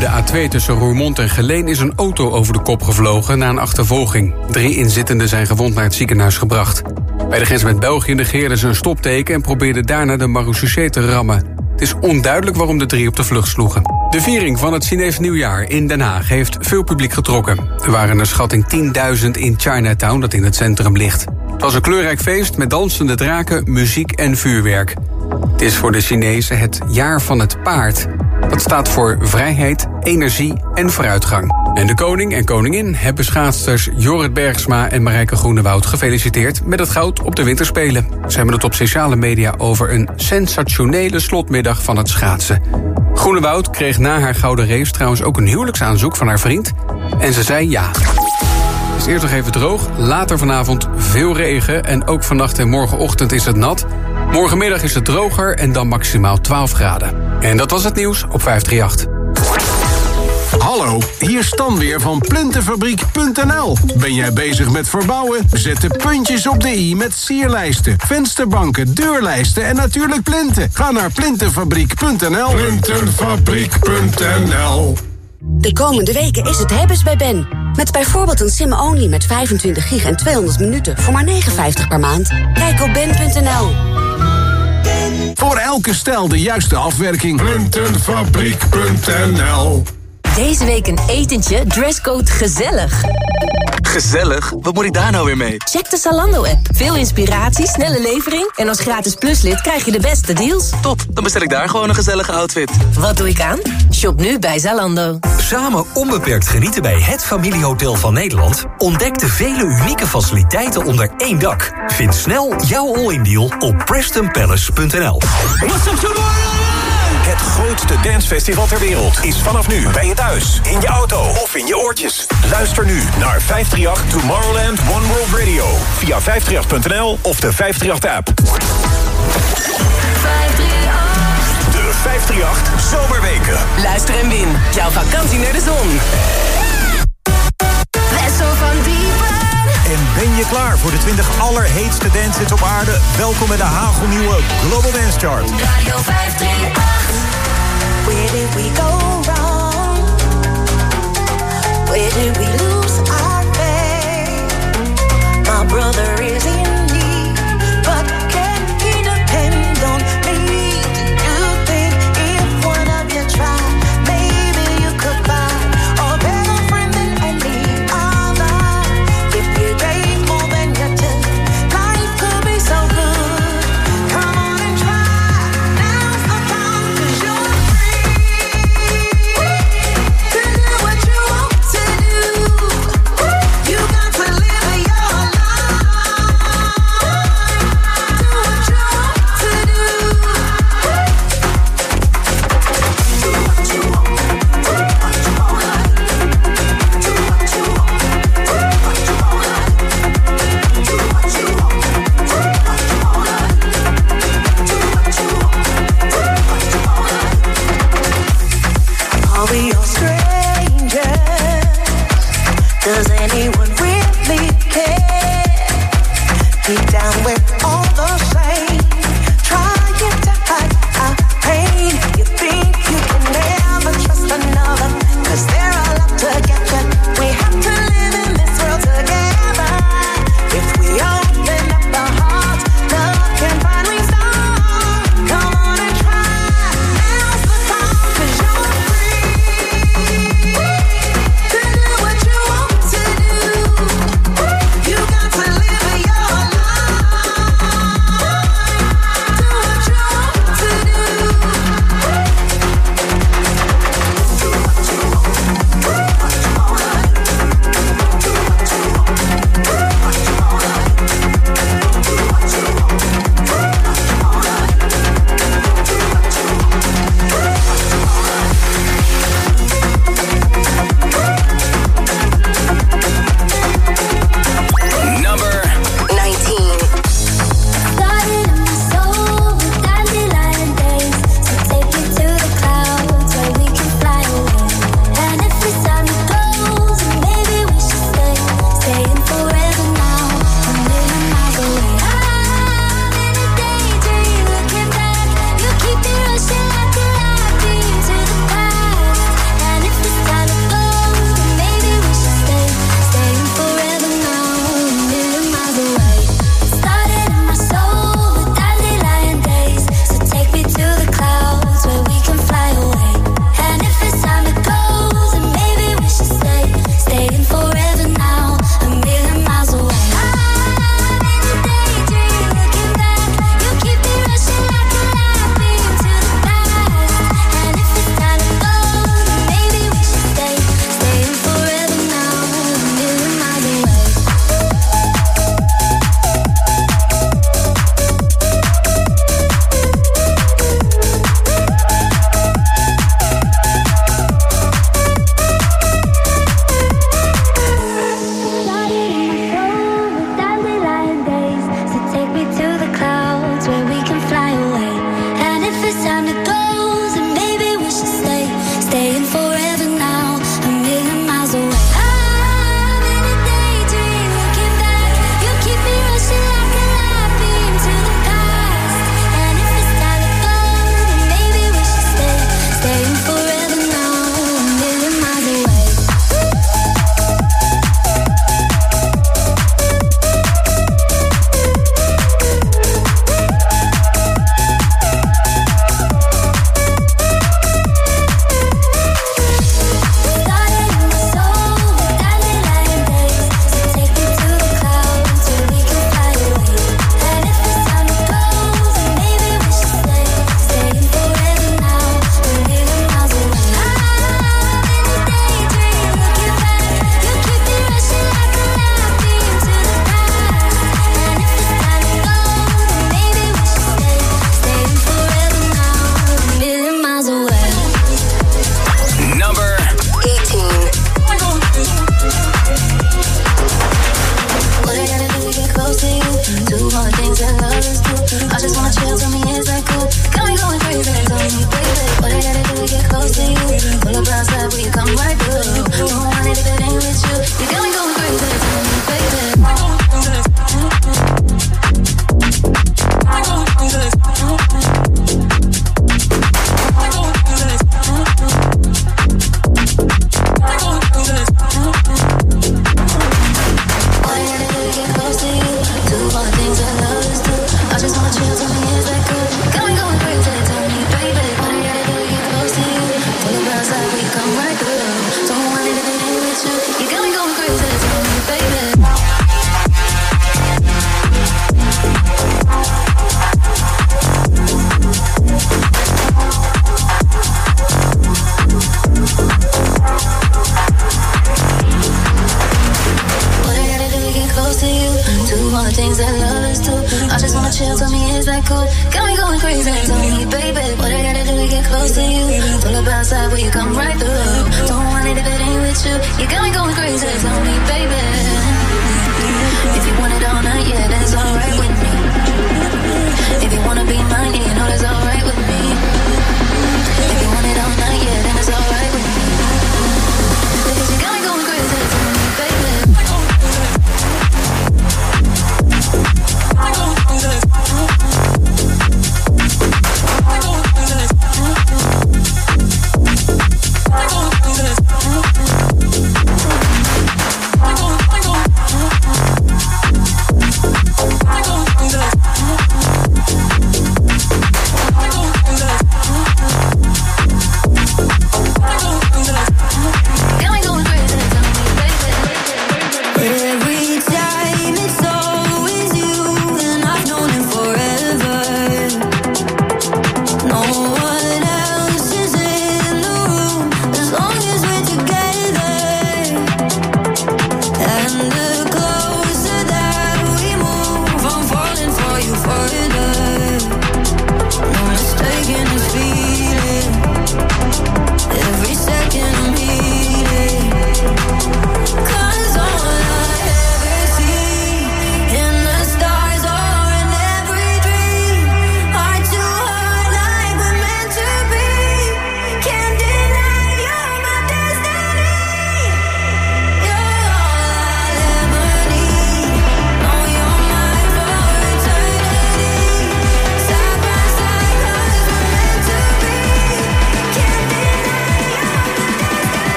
de A2 tussen Roermond en Geleen is een auto over de kop gevlogen na een achtervolging. Drie inzittenden zijn gewond naar het ziekenhuis gebracht. Bij de grens met België negeerden ze een stopteken en probeerden daarna de marechaussee te rammen. Het is onduidelijk waarom de drie op de vlucht sloegen. De viering van het Chinees nieuwjaar in Den Haag heeft veel publiek getrokken. Er waren een schatting 10.000 in Chinatown, dat in het centrum ligt. Het was een kleurrijk feest met dansende draken, muziek en vuurwerk. Het is voor de Chinezen het jaar van het paard. Dat staat voor vrijheid, energie en vooruitgang. En de koning en koningin hebben schaatsters Jorrit Bergsma en Marijke Groenewoud gefeliciteerd met het goud op de winterspelen. Ze hebben het op sociale media over een sensationele slotmiddag van het schaatsen. Groenewoud kreeg na haar gouden race trouwens ook een huwelijksaanzoek van haar vriend. En ze zei ja. Het is eerst nog even droog, later vanavond veel regen... en ook vannacht en morgenochtend is het nat. Morgenmiddag is het droger en dan maximaal 12 graden. En dat was het nieuws op 538. Hallo, hier Stan weer van Plintenfabriek.nl. Ben jij bezig met verbouwen? Zet de puntjes op de i met sierlijsten, vensterbanken, deurlijsten en natuurlijk plinten. Ga naar plintenfabriek.nl. Plintenfabriek.nl De komende weken is het hebben's bij Ben. Met bijvoorbeeld een sim-only met 25 gig en 200 minuten voor maar 59 per maand. Kijk op ben.nl. Voor elke stijl de juiste afwerking. Plintenfabriek.nl Deze week een etentje, dresscode gezellig. Gezellig? Wat moet ik daar nou weer mee? Check de Zalando-app. Veel inspiratie, snelle levering... en als gratis pluslid krijg je de beste deals. Top, dan bestel ik daar gewoon een gezellige outfit. Wat doe ik aan? Shop nu bij Zalando. Samen onbeperkt genieten bij het familiehotel van Nederland? Ontdek de vele unieke faciliteiten onder één dak. Vind snel jouw all-in deal op prestonpalace.nl. Het grootste dancefestival ter wereld is vanaf nu bij je thuis, in je auto of in je oortjes. Luister nu naar 538 Tomorrowland One World Radio via 538.nl of de 538-app. De 538 Zomerweken. Luister en win. Jouw vakantie naar de zon. En ben je klaar voor de 20 allerheetste dancehits op aarde? Welkom bij de hagelnieuwe Global Dance Chart. Radio 538. Where did we go wrong? Where did we lose our faith? My brother is in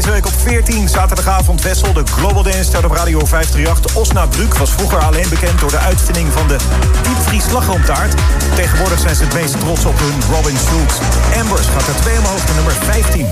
deze week op 14. Zaterdagavond Wessel, de Global Dance staat op Radio 538. Osna was vroeger alleen bekend door de uitvinding van de diepvries slagroomtaart. Tegenwoordig zijn ze het meest trots op hun Robin Schulz. Ambers gaat er twee omhoog nummer 15.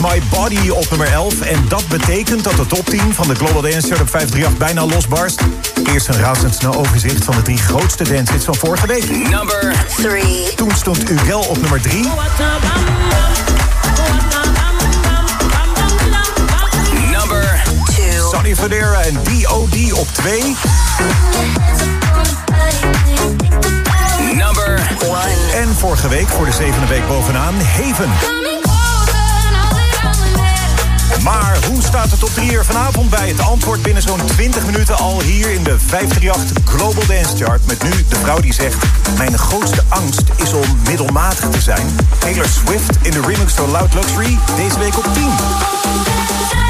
My Body op nummer 11. En dat betekent dat de top 10 van de Global Dance Chart op 538 bijna losbarst. Eerst een razendsnel overzicht van de drie grootste dancehits van vorige week. Number 3. Toen stond Ugel op nummer 3. Number 2. Sonny Fodera en D.O.D. op 2. Number 1. En vorige week, voor de zevende week bovenaan, Haven. Maar hoe staat het op 3 uur vanavond bij? Het antwoord binnen zo'n 20 minuten al hier in de 538 Global Dance Chart. Met nu de vrouw die zegt... Mijn grootste angst is om middelmatig te zijn. Taylor Swift in de remix door Loud Luxury. Deze week op 10.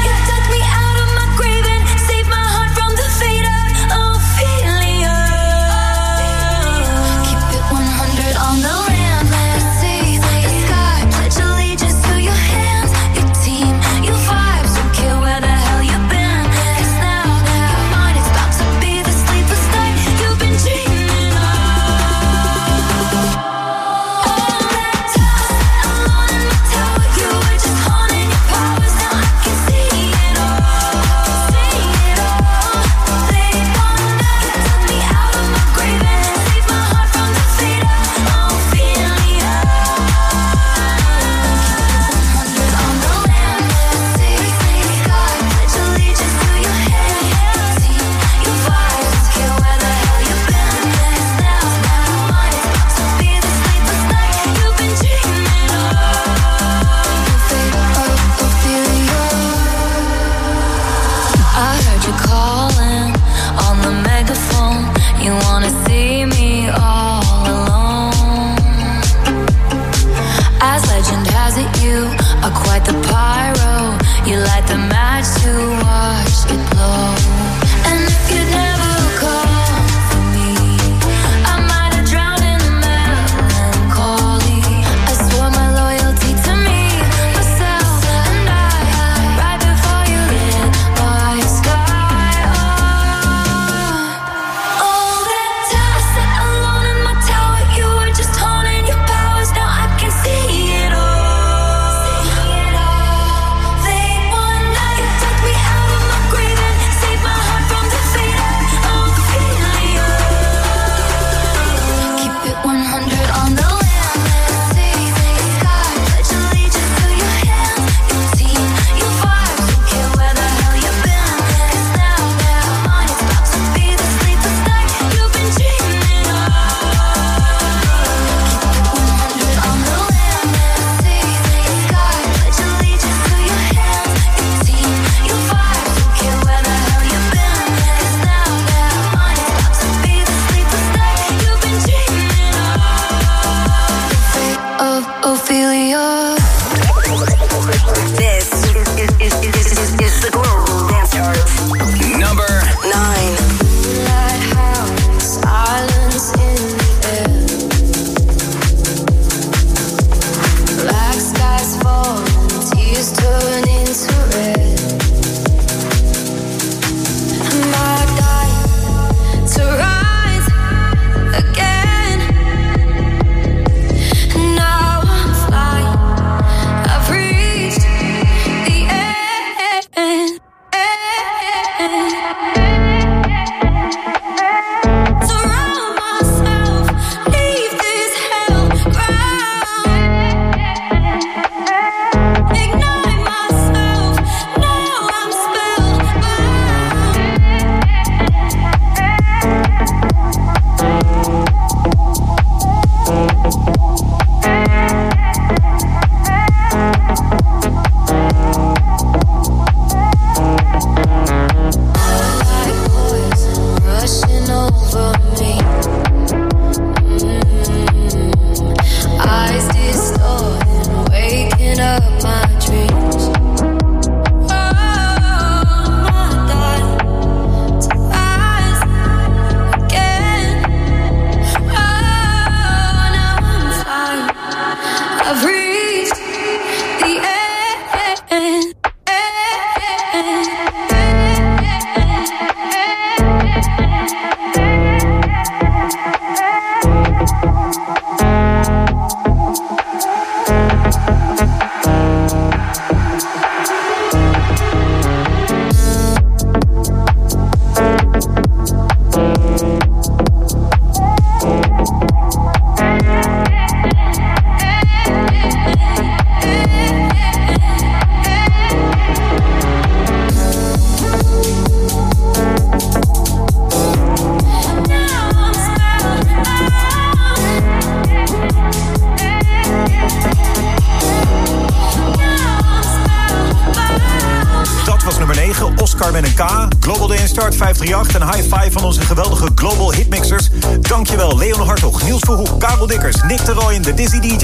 Start 538. Een high five van onze geweldige Global Hitmixers. Dankjewel Leon Hartog, Niels Verhoek, Karel Dikkers, Nick de Roy en de Dizzy DJ.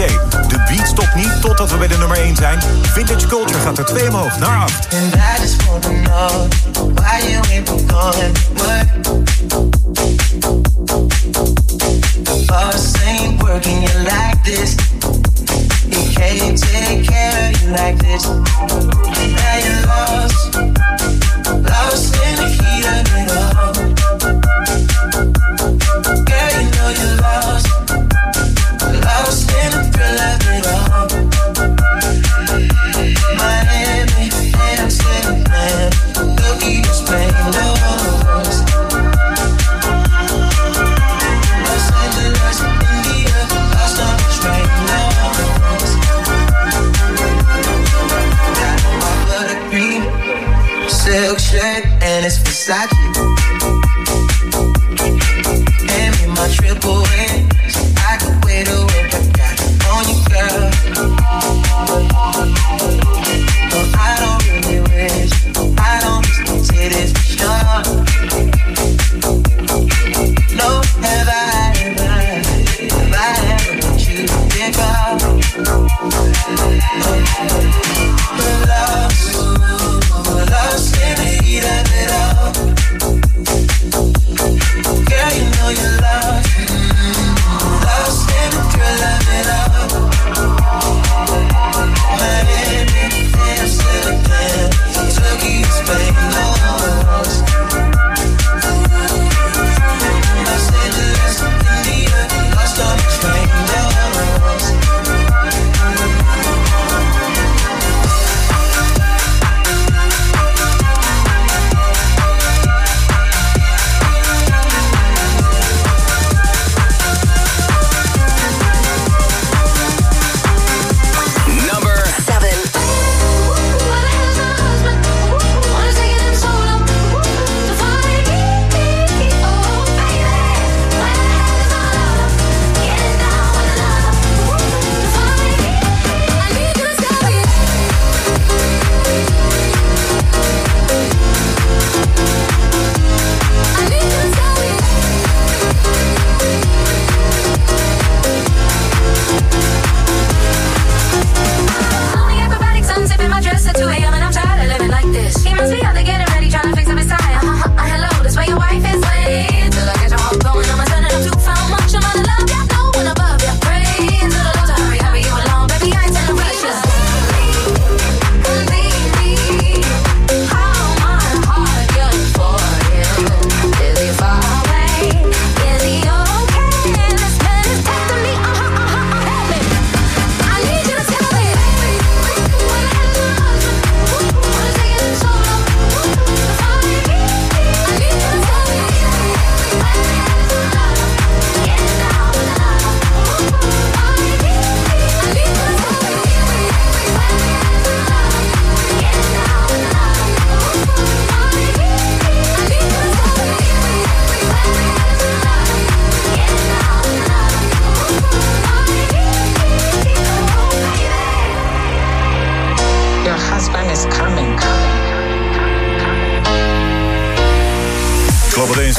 De beat stopt niet totdat we bij de nummer 1 zijn. Vintage Culture gaat er twee omhoog naar 8. And I just wanna know why you ain't been going to work. Boss ain't working you like this. He can't take care you like this. Now you're lost, lost in the heat of it all.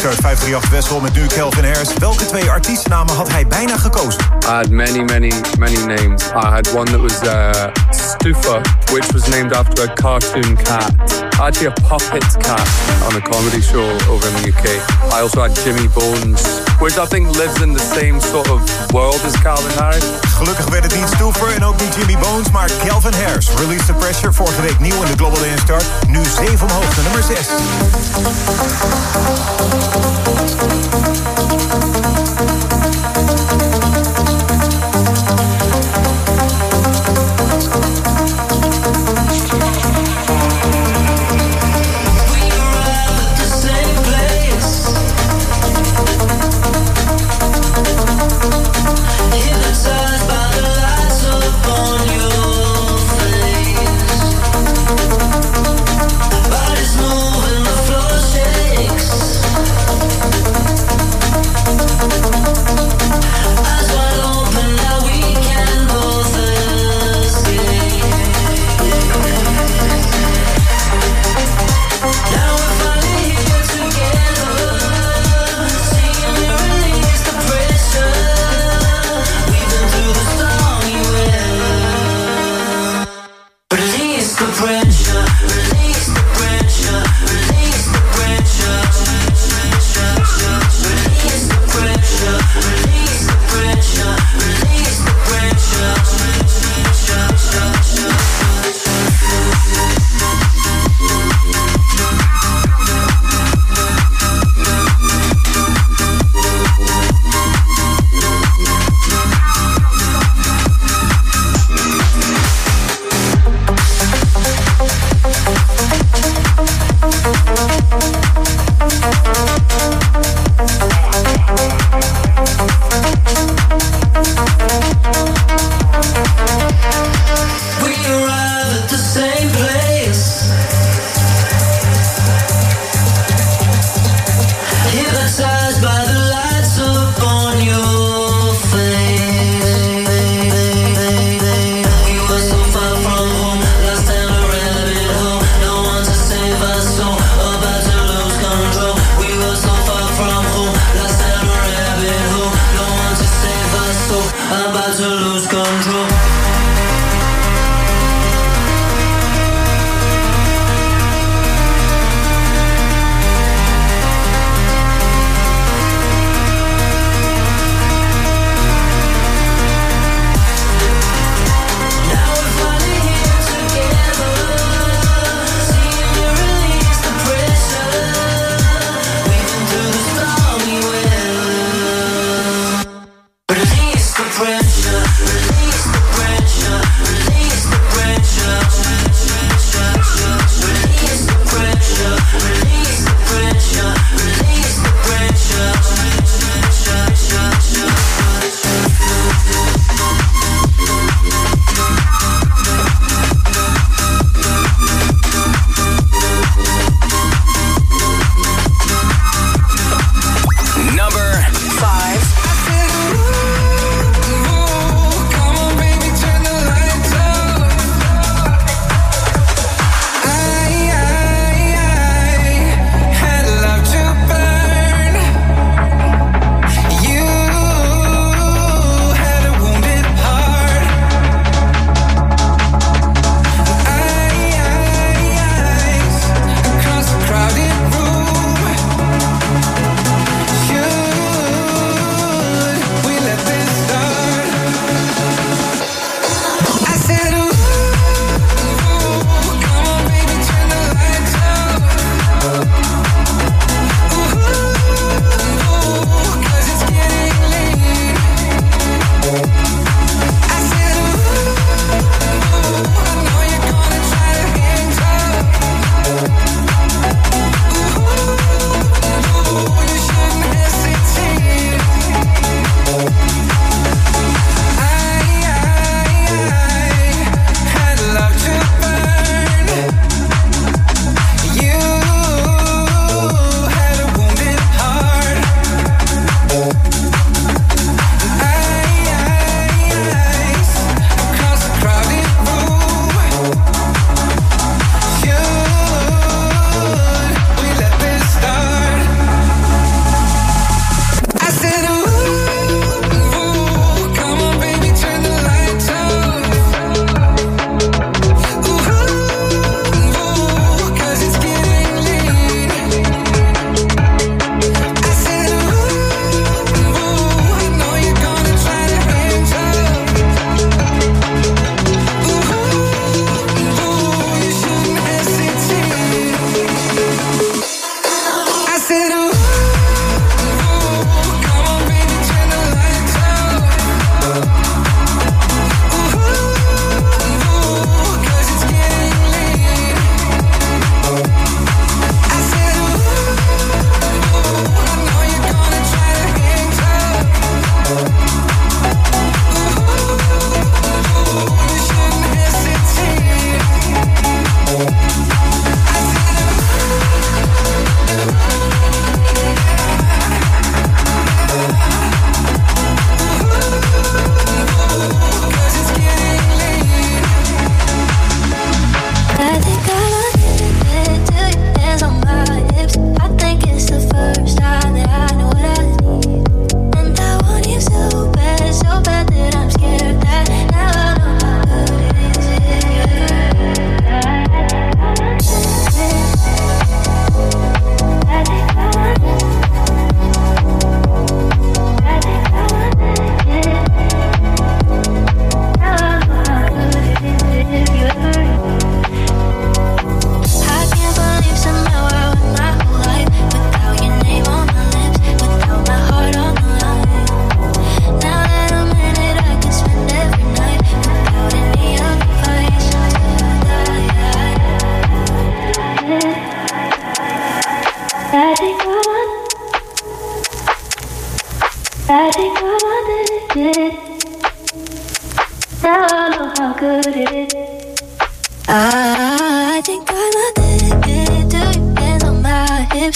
Start 538 Wessel met nu Kelvin Harris. Welke twee artiestennamen had hij bijna gekozen? I had many, many, many names. I had one that was uh, Stufa, which was named after a cartoon cat. Actually, a puppet cat on a comedy show over in the UK. I also had Jimmy Bones, which I think lives in the same sort of world as Calvin Harris. Gelukkig werd het niet Stouffer en ook niet Jimmy Bones, maar Calvin Harris. Release the Pressure, vorige week nieuw in de Global Start. Nu 7 omhoog, naar nummer 6.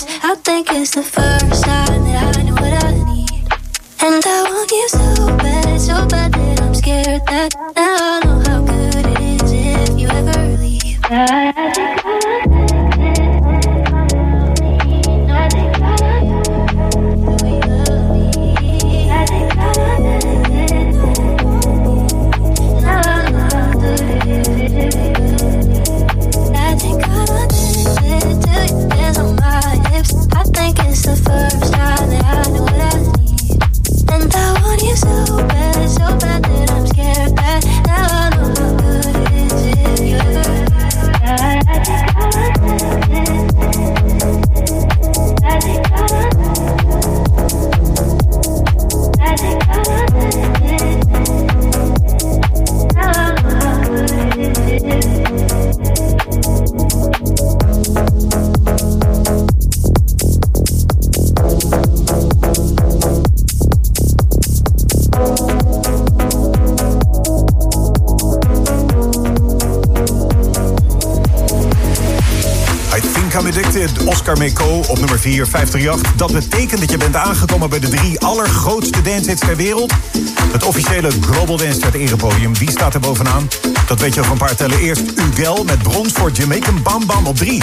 I think it's the first time that I know what I need. And I want you so bad, so bad that I'm scared that now I know how good it is if you ever leave. Carmeco op nummer 4, 538. Dat betekent dat je bent aangekomen bij de drie allergrootste dancehits ter wereld. Het officiële Global Dance Chart erepodium, Wie staat er bovenaan. Dat weet je van een paar tellen. Eerst Ugel met brons voor Jamaican Bam Bam op 3.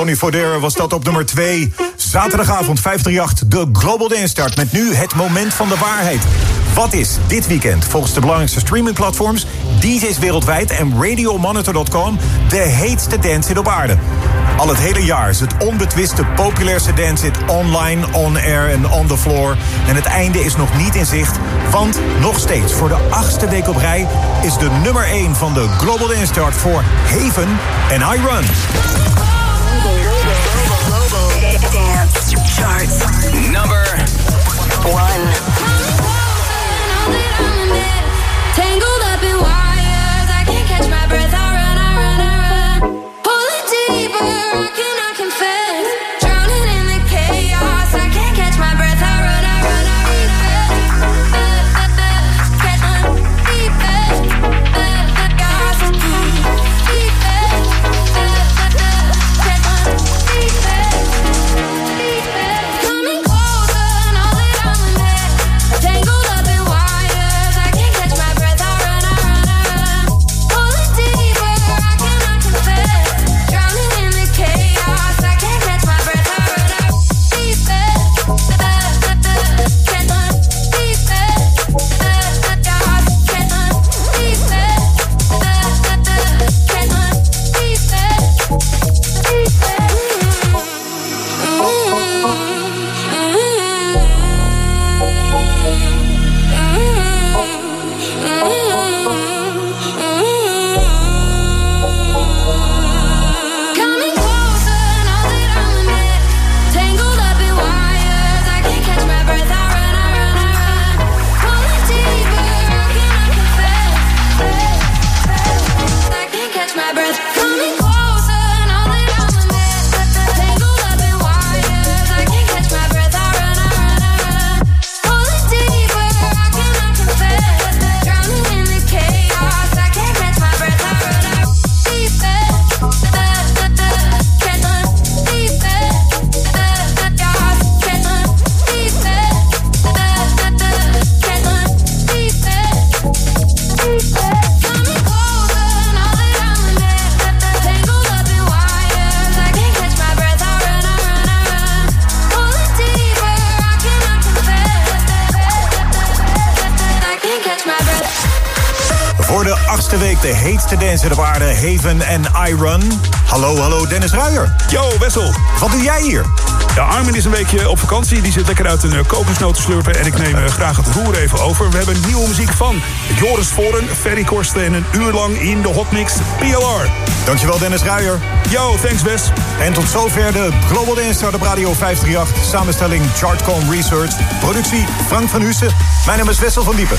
Sonny Fodera was dat op nummer 2. Zaterdagavond 538, de Global Dance Start. Met nu het moment van de waarheid. Wat is dit weekend volgens de belangrijkste streamingplatforms... DJ's wereldwijd en RadioMonitor.com... de heetste dance op aarde? Al het hele jaar is het onbetwiste populairste dance online, on air en on the floor. En het einde is nog niet in zicht, want nog steeds voor de achtste week op rij... is de nummer 1 van de Global Dance Chart voor Haven en I Run. Number one. Haven en I Run. Hallo, hallo, Dennis Ruijer. Yo, Wessel. Wat doe jij hier? Ja, Armin is een weekje op vakantie. Die zit lekker uit een uh, kokosnoot te slurpen. En ik neem eh, graag het roer even over. We hebben nieuwe muziek van Joris Voren, Ferry Korsten... en een uur lang in de hotmix PLR. Dankjewel, Dennis Ruijer. Yo, thanks Wes. En tot zover de Global Dance Start op Radio 538. Samenstelling Chartcom Research. Productie Frank van Hussen. Mijn naam is Wessel van Diepen.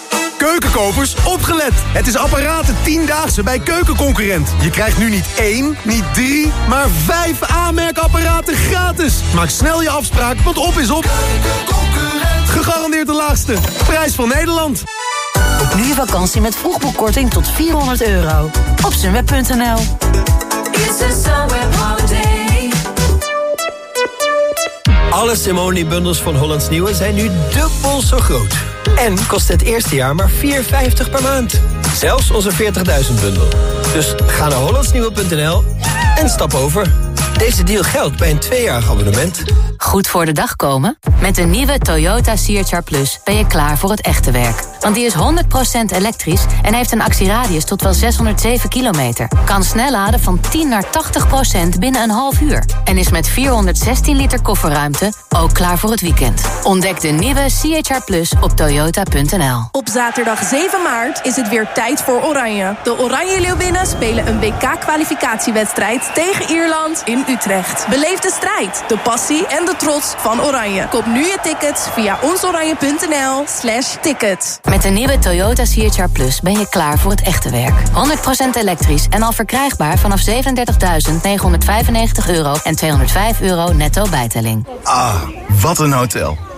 Keukenkopers, opgelet! Het is apparaten 10-daagse bij Keukenconcurrent. Je krijgt nu niet één, niet drie, maar vijf aanmerkapparaten gratis. Maak snel je afspraak, want op is op. Gegarandeerd de laagste. Prijs van Nederland. Boek nu je vakantie met vroegboekkorting tot 400 euro. Op sunweb.nl Alle Simone-bundels van Hollands Nieuwe zijn nu dubbel zo groot. En kost het eerste jaar maar 4,50 per maand. Zelfs onze 40.000 bundel. Dus ga naar hollandsnieuwe.nl en stap over. Deze deal geldt bij een tweejarig abonnement. Goed voor de dag komen? Met de nieuwe Toyota CHR Plus ben je klaar voor het echte werk. Want die is 100% elektrisch en heeft een actieradius tot wel 607 kilometer. Kan snel laden van 10 naar 80% binnen een half uur. En is met 416 liter kofferruimte ook klaar voor het weekend. Ontdek de nieuwe CHR Plus op toyota.nl. Op zaterdag 7 maart is het weer tijd voor Oranje. De Oranje Leeuwinnen spelen een WK-kwalificatiewedstrijd tegen Ierland in Utrecht. Beleef de strijd, de passie en de trots van Oranje. Koop nu je tickets via onsoranje.nl slash tickets. Met de nieuwe Toyota CHR Plus ben je klaar voor het echte werk. 100% elektrisch en al verkrijgbaar vanaf 37.995 euro en 205 euro netto bijtelling. Ah, wat een hotel.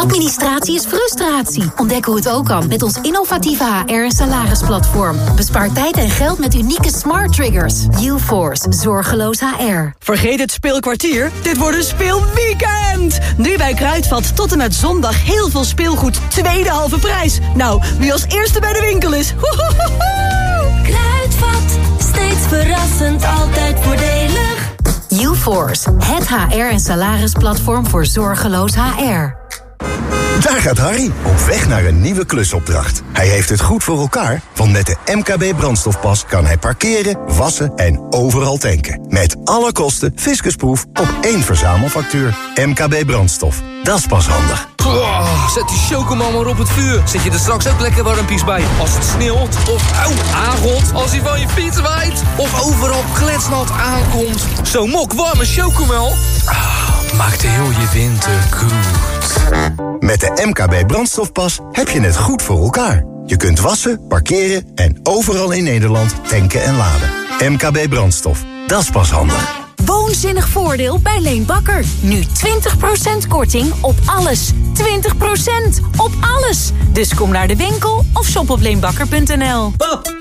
Administratie is frustratie. Ontdek hoe het ook kan met ons innovatieve HR- en salarisplatform. Bespaar tijd en geld met unieke smart triggers. UForce, zorgeloos HR. Vergeet het speelkwartier, dit wordt een speelweekend! Nu bij Kruidvat tot en met zondag heel veel speelgoed, tweede halve prijs. Nou, wie als eerste bij de winkel is, Kruidvat, steeds verrassend, altijd voordelig. UForce, het HR- en salarisplatform voor zorgeloos HR. Thank you. Daar gaat Harry, op weg naar een nieuwe klusopdracht. Hij heeft het goed voor elkaar, want met de MKB brandstofpas kan hij parkeren, wassen en overal tanken. Met alle kosten fiscusproef op één verzamelfactuur. MKB brandstof, dat is pas handig. Oh, zet die chocomel maar op het vuur. Zet je er straks ook lekker warmpies bij. Als het sneeuwt of auw, aangot. Als hij van je fiets waait. Of overal kletsnat aankomt. Zo'n mok warme chocomel. Ah, maakt heel je winter goed. Met de MKB brandstofpas heb je het goed voor elkaar. Je kunt wassen, parkeren en overal in Nederland tanken en laden. MKB brandstof, dat is pas handig. Woonzinnig voordeel bij Leen Bakker. Nu 20% korting op alles. 20% op alles. Dus kom naar de winkel of shop op leenbakker.nl. Pap,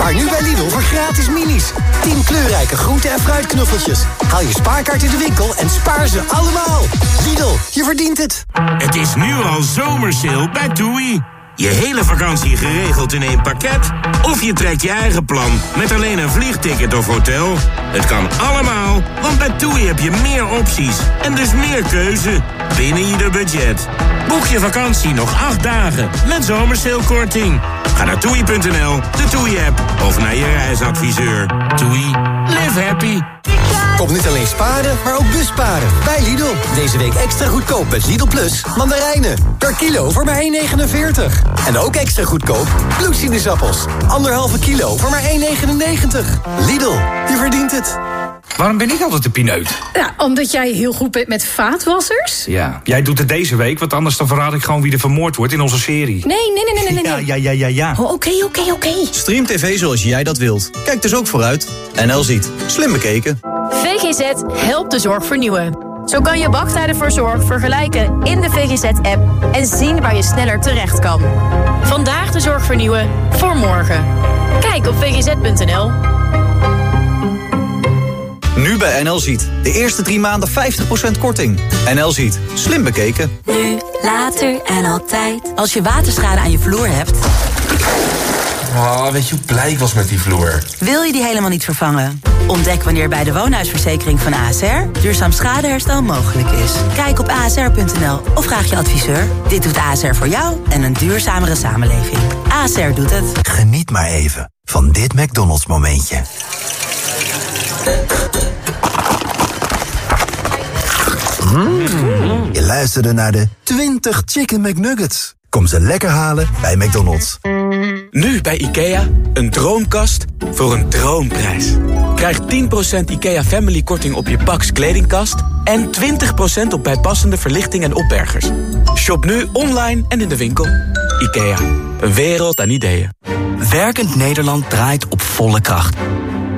Spaar nu bij Lidl voor gratis minis. 10 kleurrijke groente- en fruitknuffeltjes. Haal je spaarkaart in de winkel en spaar ze allemaal. Lidl, je verdient het. Het is nu al zomersale bij TUI. Je hele vakantie geregeld in één pakket? Of je trekt je eigen plan met alleen een vliegticket of hotel? Het kan allemaal, want bij TUI heb je meer opties en dus meer keuze binnen ieder budget. Boek je vakantie nog acht dagen met zomersalekorting. Ga naar toei.nl, de TUI-app of naar je reisadviseur. TUI, live happy. Kom niet alleen sparen, maar ook busparen. Bij Lidl. Deze week extra goedkoop met Lidl Plus. Mandarijnen. Per kilo voor maar 1,49. En ook extra goedkoop bloedsinusappels. Anderhalve kilo voor maar 1,99. Lidl, je verdient het. Waarom ben ik altijd de pineut? Ja, omdat jij heel goed bent met vaatwassers. Ja, jij doet het deze week, want anders dan verraad ik gewoon wie er vermoord wordt in onze serie. Nee, nee, nee, nee, nee. nee. Ja, ja, ja, ja. Oh, Oké, oké, oké. Stream TV zoals jij dat wilt. Kijk dus ook vooruit. NL ziet. Slim bekeken. VGZ helpt de zorg vernieuwen. Zo kan je wachttijden voor zorg vergelijken in de VGZ-app en zien waar je sneller terecht kan. Vandaag de zorg vernieuwen voor morgen. Kijk op vgz.nl. Nu bij NL ziet. De eerste drie maanden 50% korting. NL ziet. Slim bekeken. Nu, later en altijd. Als je waterschade aan je vloer hebt, Oh, weet je hoe blij ik was met die vloer? wil je die helemaal niet vervangen. Ontdek wanneer bij de woonhuisverzekering van ASR duurzaam schadeherstel mogelijk is. Kijk op asr.nl of vraag je adviseur. Dit doet ASR voor jou en een duurzamere samenleving. ASR doet het. Geniet maar even van dit McDonald's momentje. Mm. Je luisterde naar de 20 Chicken McNuggets. Kom ze lekker halen bij McDonald's. Nu bij IKEA, een droomkast voor een droomprijs. Krijg 10% IKEA Family korting op je Pax kledingkast... en 20% op bijpassende verlichting en opbergers. Shop nu online en in de winkel. IKEA, een wereld aan ideeën. Werkend Nederland draait op volle kracht.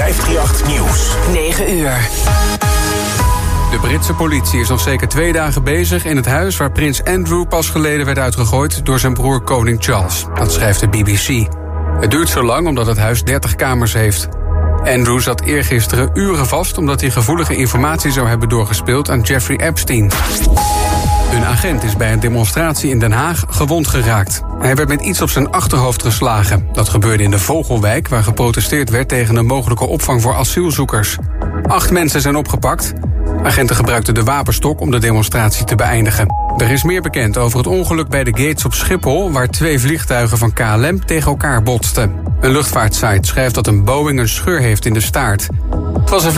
538 Nieuws. 9 uur. De Britse politie is nog zeker twee dagen bezig in het huis waar prins Andrew pas geleden werd uitgegooid door zijn broer koning Charles. Dat schrijft de BBC. Het duurt zo lang omdat het huis 30 kamers heeft. Andrew zat eergisteren uren vast omdat hij gevoelige informatie zou hebben doorgespeeld aan Jeffrey Epstein. Een agent is bij een demonstratie in Den Haag gewond geraakt. Hij werd met iets op zijn achterhoofd geslagen. Dat gebeurde in de Vogelwijk, waar geprotesteerd werd tegen een mogelijke opvang voor asielzoekers. Acht mensen zijn opgepakt. Agenten gebruikten de wapenstok om de demonstratie te beëindigen. Er is meer bekend over het ongeluk bij de gates op Schiphol... waar twee vliegtuigen van KLM tegen elkaar botsten. Een luchtvaartsite schrijft dat een Boeing een scheur heeft in de staart. Het was een